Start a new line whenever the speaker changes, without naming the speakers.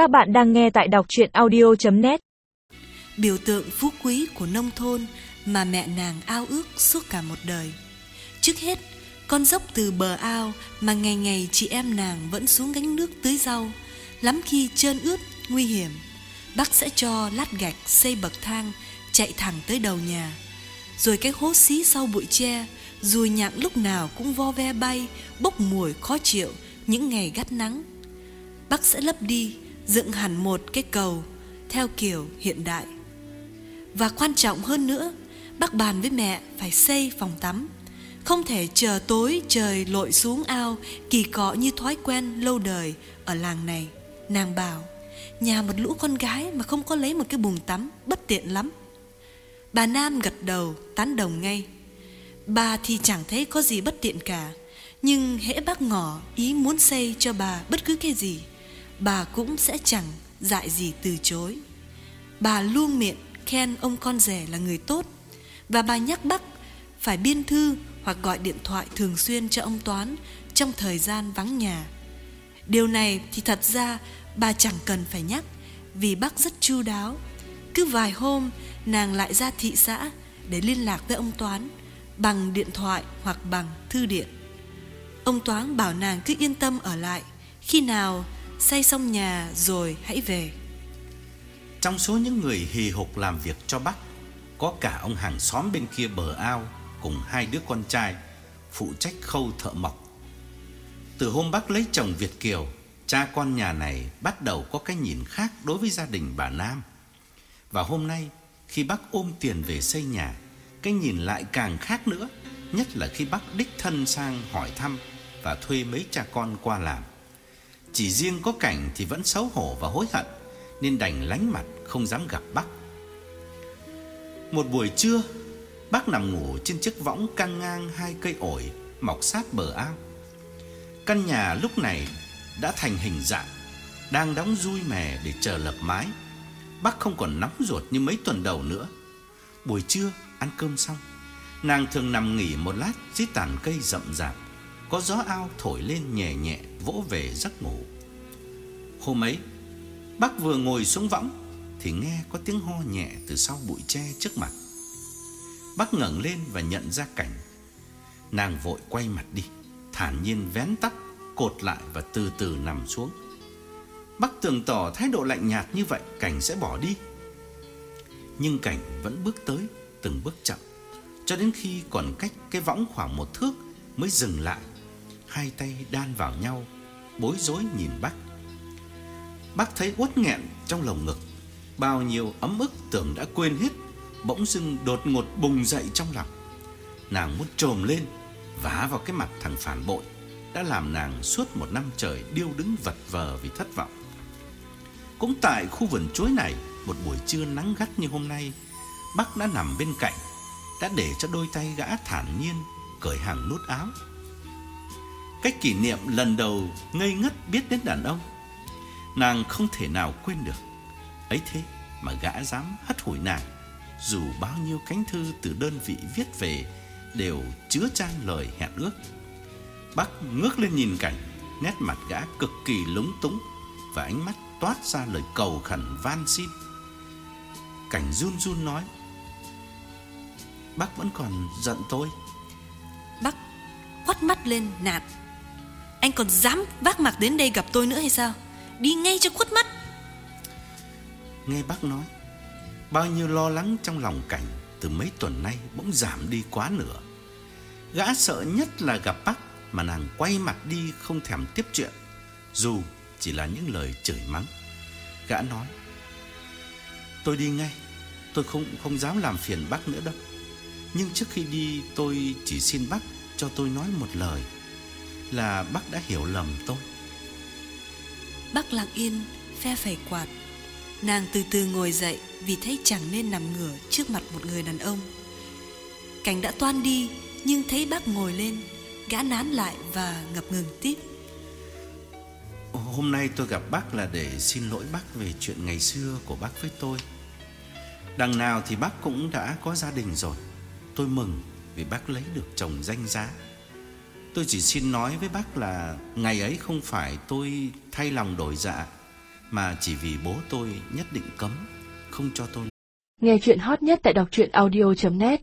Các bạn đang nghe tại đọc chuyện audio.net
Biểu tượng phú quý của nông thôn mà mẹ nàng ao ước suốt cả một đời. Trước hết, con dốc từ bờ ao mà ngày ngày chị em nàng vẫn xuống gánh nước tưới rau, lắm khi trơn ướt, nguy hiểm. Bác sẽ cho lát gạch xây bậc thang chạy thẳng tới đầu nhà. Rồi cái hố xí sau bụi tre, dùi nhạc lúc nào cũng vo ve bay, bốc mùi khó chịu những ngày gắt nắng. Bác sẽ lấp đi, dựng hẳn một cái cầu theo kiểu hiện đại. Và quan trọng hơn nữa, bác bàn với mẹ phải xây phòng tắm. Không thể chờ tối trời lội xuống ao kỳ cọ như thói quen lâu đời ở làng này. Nàng bảo, nhà một lũ con gái mà không có lấy một cái bùn tắm bất tiện lắm. Bà Nam gật đầu tán đồng ngay. Bà thì chẳng thấy có gì bất tiện cả, nhưng hễ bác ngỏ ý muốn xây cho bà bất cứ cái gì, bà cũng sẽ chẳng dại gì từ chối. Bà luôn miệng khen ông con rể là người tốt và bà nhắc bác phải biên thư hoặc gọi điện thoại thường xuyên cho ông Toán trong thời gian vắng nhà. Điều này thì thật ra bà chẳng cần phải nhắc vì bác rất chu đáo. Cứ vài hôm nàng lại ra thị xã để liên lạc với ông Toán bằng điện thoại hoặc bằng thư điện. Ông Toán bảo nàng cứ yên tâm ở lại, khi nào xây xong nhà rồi hãy về.
Trong số những người hì hục làm việc cho bác, Có cả ông hàng xóm bên kia bờ ao Cùng hai đứa con trai Phụ trách khâu thợ mộc. Từ hôm bác lấy chồng Việt Kiều, Cha con nhà này bắt đầu có cái nhìn khác đối với gia đình bà Nam. Và hôm nay, khi bác ôm tiền về xây nhà, Cái nhìn lại càng khác nữa, Nhất là khi bác đích thân sang hỏi thăm Và thuê mấy cha con qua làm. Chỉ riêng có cảnh thì vẫn xấu hổ và hối hận nên đành lánh mặt không dám gặp bác. Một buổi trưa, bác nằm ngủ trên chiếc võng căng ngang hai cây ổi mọc sát bờ ao. Căn nhà lúc này đã thành hình dạng, đang đóng dui mè để chờ lập mái. Bác không còn nóng ruột như mấy tuần đầu nữa. Buổi trưa ăn cơm xong, nàng thường nằm nghỉ một lát dưới tàn cây rậm rạp, có gió ao thổi lên nhẹ nhẹ vỗ về giấc ngủ. Hôm ấy, Bác vừa ngồi xuống võng thì nghe có tiếng ho nhẹ từ sau bụi tre trước mặt. Bác ngẩng lên và nhận ra cảnh. Nàng vội quay mặt đi, thản nhiên vén tóc, cột lại và từ từ nằm xuống. Bác tưởng tỏ thái độ lạnh nhạt như vậy cảnh sẽ bỏ đi. Nhưng cảnh vẫn bước tới từng bước chậm, cho đến khi còn cách cái võng khoảng một thước mới dừng lại. Hai tay đan vào nhau, bối rối nhìn bác. Bác thấy uất nghẹn trong lồng ngực Bao nhiêu ấm ức tưởng đã quên hết Bỗng dưng đột ngột bùng dậy trong lòng. Nàng muốn trồm lên Vá vào cái mặt thằng phản bội Đã làm nàng suốt một năm trời Điêu đứng vật vờ vì thất vọng. Cũng tại khu vườn chuối này Một buổi trưa nắng gắt như hôm nay Bác đã nằm bên cạnh Đã để cho đôi tay gã thản nhiên Cởi hàng nút áo. Cách kỷ niệm lần đầu ngây ngất biết đến đàn ông, Nàng không thể nào quên được. Ấy thế mà gã dám hất hủi nàng, Dù bao nhiêu cánh thư từ đơn vị viết về Đều chứa chan lời hẹn ước. Bác ngước lên nhìn cảnh, Nét mặt gã cực kỳ lúng túng Và ánh mắt toát ra lời cầu khẩn van xin. Cảnh run run nói, Bác vẫn còn giận tôi.
Bác quắt mắt lên nạt anh còn dám vác mặt đến đây gặp tôi nữa hay sao? Đi ngay cho khuất mắt.
Nghe bác nói, Bao nhiêu lo lắng trong lòng cảnh Từ mấy tuần nay bỗng giảm đi quá nửa. Gã sợ nhất là gặp bác Mà nàng quay mặt đi không thèm tiếp chuyện, Dù chỉ là những lời chửi mắng. Gã nói, Tôi đi ngay, Tôi không không dám làm phiền bác nữa đâu. Nhưng trước khi đi, tôi chỉ xin bác cho tôi nói một lời. Là bác đã hiểu lầm tôi.
Bác lặng yên phe phẩy quạt. Nàng từ từ ngồi dậy Vì thấy chẳng nên nằm ngửa trước mặt một người đàn ông. Cảnh đã toan đi Nhưng thấy bác ngồi lên Gã nán lại và ngập ngừng tiếp.
Hôm nay tôi gặp bác là để xin lỗi bác về chuyện ngày xưa của bác với tôi. Đằng nào thì bác cũng đã có gia đình rồi. Tôi mừng vì bác lấy được chồng danh giá Tôi chỉ xin nói với bác là Ngày ấy không phải tôi thay lòng đổi dạ mà chỉ vì bố tôi nhất định cấm, không cho tôi.
Nghe chuyện hot nhất tại đọc truyện audio.net